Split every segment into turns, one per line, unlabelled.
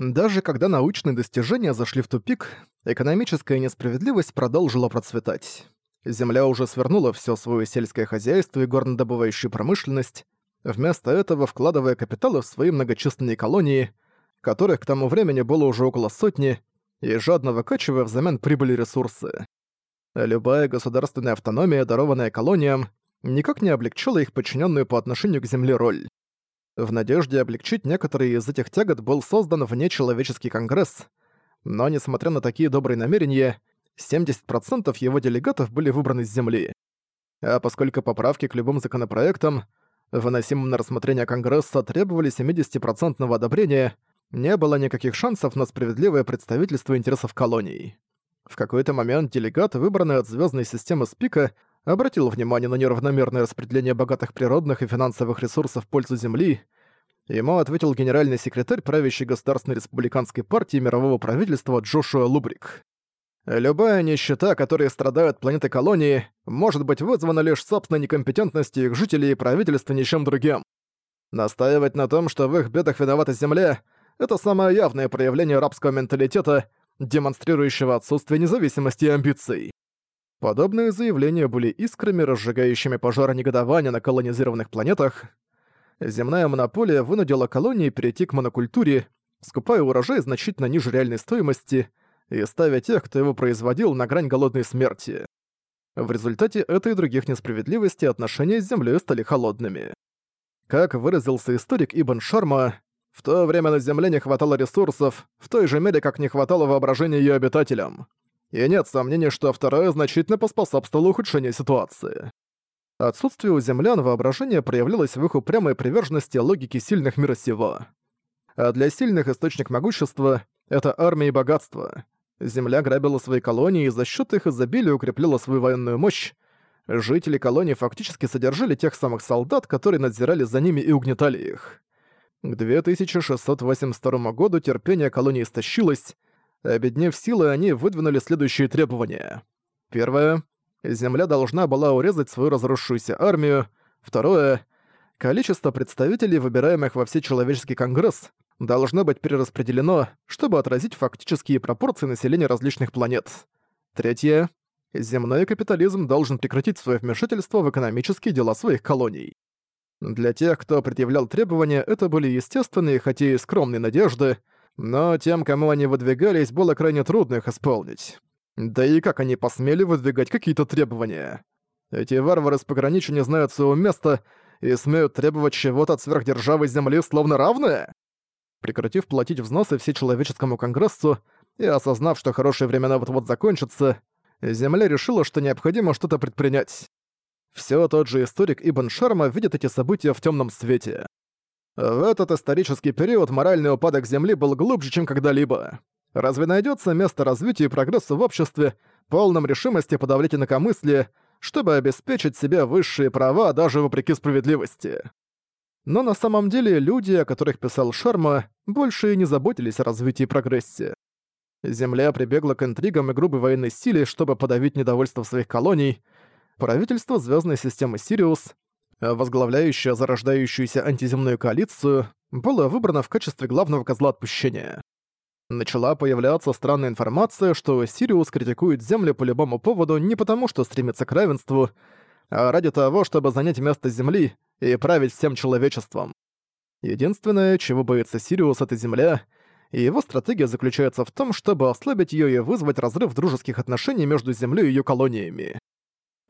Даже когда научные достижения зашли в тупик, экономическая несправедливость продолжила процветать. Земля уже свернула все свое сельское хозяйство и горнодобывающую промышленность, вместо этого вкладывая капиталы в свои многочисленные колонии, которых к тому времени было уже около сотни, и жадно выкачивая взамен прибыли ресурсы. Любая государственная автономия, дарованная колониям, никак не облегчила их подчиненную по отношению к земле роль. В надежде облегчить некоторые из этих тягот был создан внечеловеческий конгресс, но, несмотря на такие добрые намерения, 70% его делегатов были выбраны с земли. А поскольку поправки к любым законопроектам, выносимым на рассмотрение Конгресса, требовали 70% одобрения, не было никаких шансов на справедливое представительство интересов колоний. В какой-то момент делегат, выбранный от звездной системы Спика, обратил внимание на неравномерное распределение богатых природных и финансовых ресурсов в пользу Земли. Ему ответил генеральный секретарь правящей Государственной республиканской партии мирового правительства Джошуа Лубрик. Любая нищета, которой страдают планеты колонии, может быть вызвана лишь собственной некомпетентностью их жителей и правительства ничем другим. Настаивать на том, что в их бедах виновата Земля, это самое явное проявление рабского менталитета, демонстрирующего отсутствие независимости и амбиций. Подобные заявления были искрами, разжигающими пожары негодования на колонизированных планетах. Земная монополия вынудила колонии перейти к монокультуре, скупая урожай значительно ниже реальной стоимости и ставя тех, кто его производил, на грань голодной смерти. В результате этой и других несправедливостей отношения с землей стали холодными. Как выразился историк Ибн Шарма, в то время на Земле не хватало ресурсов, в той же мере, как не хватало воображения ее обитателям. И нет сомнений, что второе значительно поспособствовало ухудшению ситуации. Отсутствие у землян воображения проявлялось в их упрямой приверженности логике сильных мира сего. А для сильных источник могущества — это армия и богатство. Земля грабила свои колонии и за счет их изобилия укрепляла свою военную мощь. Жители колонии фактически содержали тех самых солдат, которые надзирали за ними и угнетали их. К 2682 году терпение колонии истощилось, обеднев силы, они выдвинули следующие требования. Первое. Земля должна была урезать свою разрушившуюся армию. Второе. Количество представителей, выбираемых во Всечеловеческий Конгресс, должно быть перераспределено, чтобы отразить фактические пропорции населения различных планет. Третье. Земной капитализм должен прекратить свое вмешательство в экономические дела своих колоний. Для тех, кто предъявлял требования, это были естественные, хотя и скромные надежды, но тем, кому они выдвигались, было крайне трудно их исполнить. Да и как они посмели выдвигать какие-то требования? Эти варвары с пограничья не знают своего места и смеют требовать чего-то от сверхдержавы Земли словно равное? Прекратив платить взносы всечеловеческому конгрессу и осознав, что хорошие времена вот-вот закончатся, Земля решила, что необходимо что-то предпринять. Все тот же историк Ибн Шарма видит эти события в темном свете. В этот исторический период моральный упадок Земли был глубже, чем когда-либо. Разве найдется место развитию и прогрессу в обществе, полном решимости подавлять инакомыслие, чтобы обеспечить себе высшие права даже вопреки справедливости? Но на самом деле люди, о которых писал Шарма, больше и не заботились о развитии и прогрессе. Земля прибегла к интригам и грубой военной силе, чтобы подавить недовольство своих колоний, правительство звездной системы Сириус, возглавляющее зарождающуюся антиземную коалицию, было выбрано в качестве главного козла отпущения. Начала появляться странная информация, что Сириус критикует Землю по любому поводу не потому, что стремится к равенству, а ради того, чтобы занять место Земли и править всем человечеством. Единственное, чего боится Сириус, это Земля, и его стратегия заключается в том, чтобы ослабить ее и вызвать разрыв дружеских отношений между Землей и ее колониями.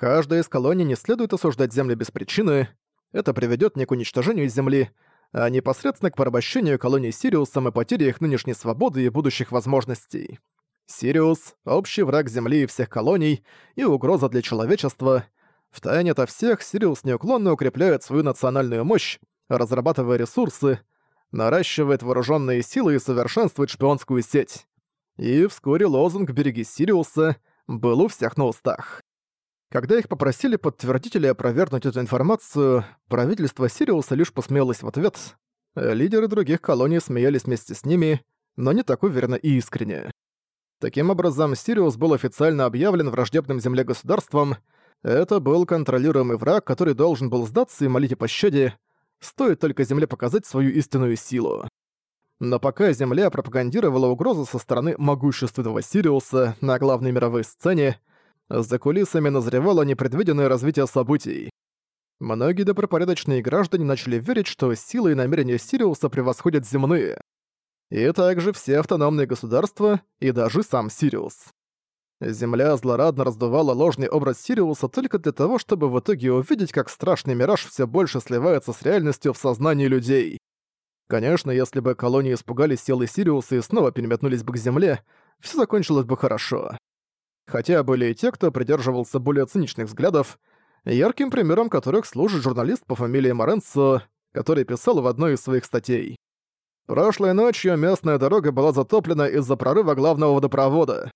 Каждая из колоний не следует осуждать Землю без причины, это приведет не к уничтожению Земли, а непосредственно к порабощению колоний Сириусом и потере их нынешней свободы и будущих возможностей. Сириус — общий враг Земли и всех колоний и угроза для человечества. В тайне от всех Сириус неуклонно укрепляет свою национальную мощь, разрабатывая ресурсы, наращивает вооруженные силы и совершенствует шпионскую сеть. И вскоре лозунг «Береги Сириуса» был у всех на устах. Когда их попросили подтвердить или опровергнуть эту информацию, правительство Сириуса лишь посмеялось в ответ. Лидеры других колоний смеялись вместе с ними, но не так уверенно и искренне. Таким образом, Сириус был официально объявлен враждебным земле государством. Это был контролируемый враг, который должен был сдаться и молить о пощаде, стоит только земле показать свою истинную силу. Но пока Земля пропагандировала угрозу со стороны могущественного Сириуса на главной мировой сцене, за кулисами назревало непредвиденное развитие событий. Многие добропорядочные граждане начали верить, что силы и намерения Сириуса превосходят земные. И также все автономные государства и даже сам Сириус. Земля злорадно раздувала ложный образ Сириуса только для того, чтобы в итоге увидеть, как страшный мираж все больше сливается с реальностью в сознании людей. Конечно, если бы колонии испугались силы Сириуса и снова переметнулись бы к Земле, все закончилось бы хорошо. Хотя были и те, кто придерживался более циничных взглядов, ярким примером которых служит журналист по фамилии Моренцо, который писал в одной из своих статей. Прошлой ночью местная дорога была затоплена из-за прорыва главного водопровода.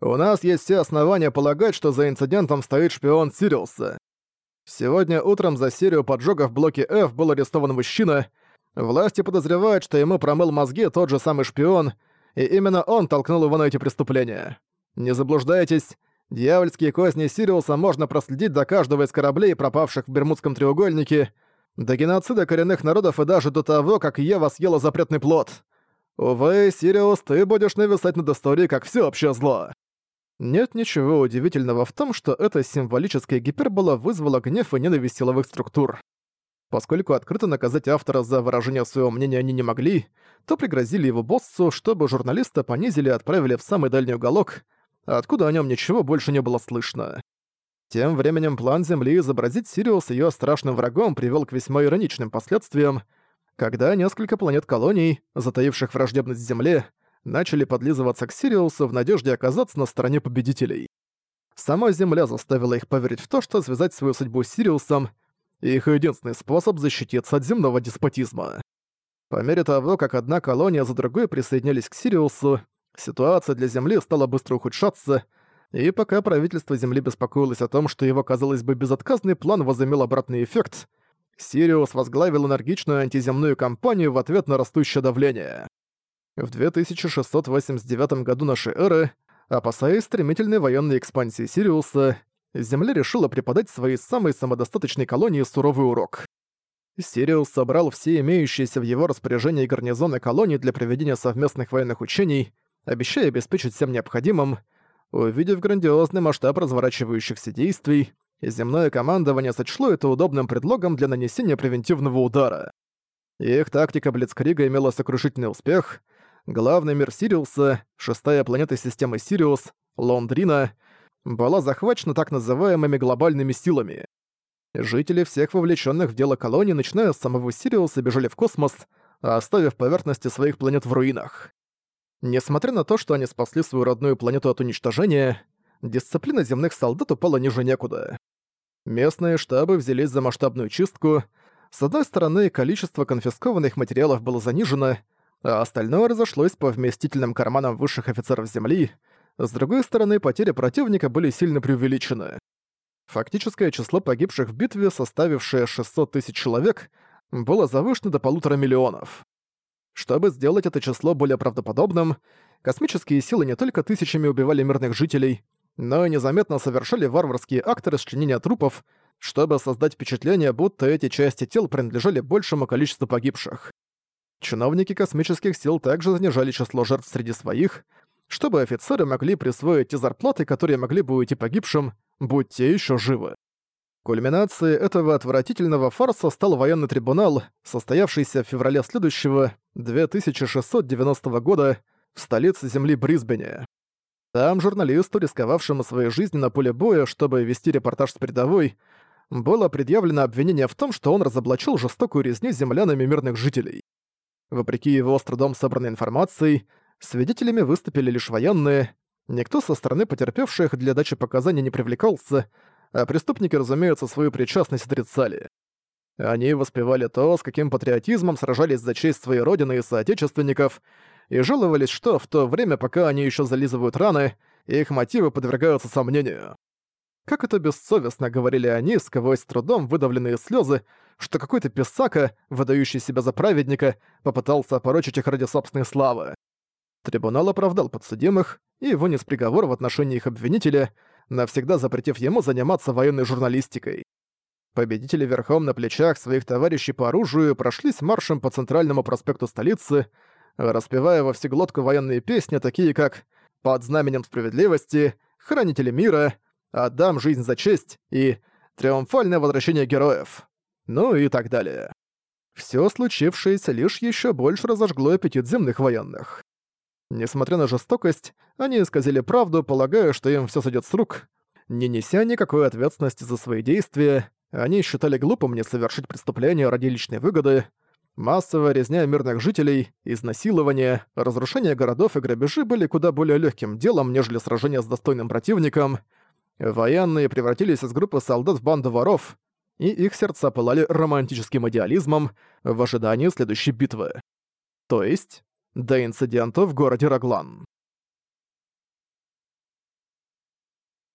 У нас есть все основания полагать, что за инцидентом стоит шпион Сириуса. Сегодня утром за серию поджогов в блоке F был арестован мужчина, Власти подозревают, что ему промыл мозги тот же самый шпион, и именно он толкнул его на эти преступления. Не заблуждайтесь, дьявольские козни Сириуса можно проследить до каждого из кораблей, пропавших в Бермудском треугольнике, до геноцида коренных народов и даже до того, как Ева съела запретный плод. Увы, Сириус, ты будешь нависать над историей как всеобщее зло. Нет ничего удивительного в том, что эта символическая гипербола вызвала гнев и ненависть силовых структур. Поскольку открыто наказать автора за выражение своего мнения они не могли, то пригрозили его боссу, чтобы журналиста понизили и отправили в самый дальний уголок, откуда о нем ничего больше не было слышно. Тем временем план Земли изобразить Сириус ее страшным врагом привел к весьма ироничным последствиям, когда несколько планет-колоний, затаивших враждебность Земле, начали подлизываться к Сириусу в надежде оказаться на стороне победителей. Сама Земля заставила их поверить в то, что связать свою судьбу с Сириусом — их единственный способ защититься от земного деспотизма. По мере того, как одна колония за другой присоединялись к Сириусу, ситуация для Земли стала быстро ухудшаться, и пока правительство Земли беспокоилось о том, что его, казалось бы, безотказный план возымел обратный эффект, Сириус возглавил энергичную антиземную кампанию в ответ на растущее давление. В 2689 году нашей эры, опасаясь стремительной военной экспансии Сириуса, Земля решила преподать своей самой самодостаточной колонии суровый урок. Сириус собрал все имеющиеся в его распоряжении гарнизоны колонии для проведения совместных военных учений, обещая обеспечить всем необходимым. Увидев грандиозный масштаб разворачивающихся действий, земное командование сочло это удобным предлогом для нанесения превентивного удара. Их тактика Блицкрига имела сокрушительный успех. Главный мир Сириуса, шестая планета системы Сириус, Лондрина — была захвачена так называемыми глобальными силами. Жители всех вовлеченных в дело колонии, начиная с самого Сириуса, бежали в космос, оставив поверхности своих планет в руинах. Несмотря на то, что они спасли свою родную планету от уничтожения, дисциплина земных солдат упала ниже некуда. Местные штабы взялись за масштабную чистку. С одной стороны, количество конфискованных материалов было занижено, а остальное разошлось по вместительным карманам высших офицеров Земли — с другой стороны, потери противника были сильно преувеличены. Фактическое число погибших в битве, составившее 600 тысяч человек, было завышено до полутора миллионов. Чтобы сделать это число более правдоподобным, космические силы не только тысячами убивали мирных жителей, но и незаметно совершали варварские акты расчленения трупов, чтобы создать впечатление, будто эти части тел принадлежали большему количеству погибших. Чиновники космических сил также занижали число жертв среди своих, чтобы офицеры могли присвоить те зарплаты, которые могли бы уйти погибшим, будь те еще живы. Кульминацией этого отвратительного фарса стал военный трибунал, состоявшийся в феврале следующего, 2690 года, в столице земли Брисбене. Там журналисту, рисковавшему своей жизнью на поле боя, чтобы вести репортаж с передовой, было предъявлено обвинение в том, что он разоблачил жестокую резню землянами мирных жителей. Вопреки его с трудом собранной информации, Свидетелями выступили лишь военные, никто со стороны потерпевших для дачи показаний не привлекался, а преступники, разумеется, свою причастность отрицали. Они воспевали то, с каким патриотизмом сражались за честь своей родины и соотечественников, и жаловались, что в то время, пока они еще зализывают раны, их мотивы подвергаются сомнению. Как это бессовестно говорили они, сквозь трудом выдавленные слезы, что какой-то писака, выдающий себя за праведника, попытался опорочить их ради собственной славы. Трибунал оправдал подсудимых и вынес приговор в отношении их обвинителя, навсегда запретив ему заниматься военной журналистикой. Победители верхом на плечах своих товарищей по оружию прошлись маршем по центральному проспекту столицы, распевая во всеглотку военные песни, такие как «Под знаменем справедливости», «Хранители мира», «Отдам жизнь за честь» и «Триумфальное возвращение героев». Ну и так далее. Всё случившееся лишь ещё больше разожгло аппетит земных военных. Несмотря на жестокость, они исказили правду, полагая, что им всё сойдёт с рук. Не неся никакой ответственности за свои действия, они считали глупым не совершить преступление ради личной выгоды, Массовая резня мирных жителей, изнасилование, разрушение городов и грабежи были куда более легким делом, нежели сражение с достойным противником. Военные превратились из группы солдат в банду воров, и их сердца пылали романтическим идеализмом в ожидании следующей битвы. То есть, до инцидента в городе Раглан.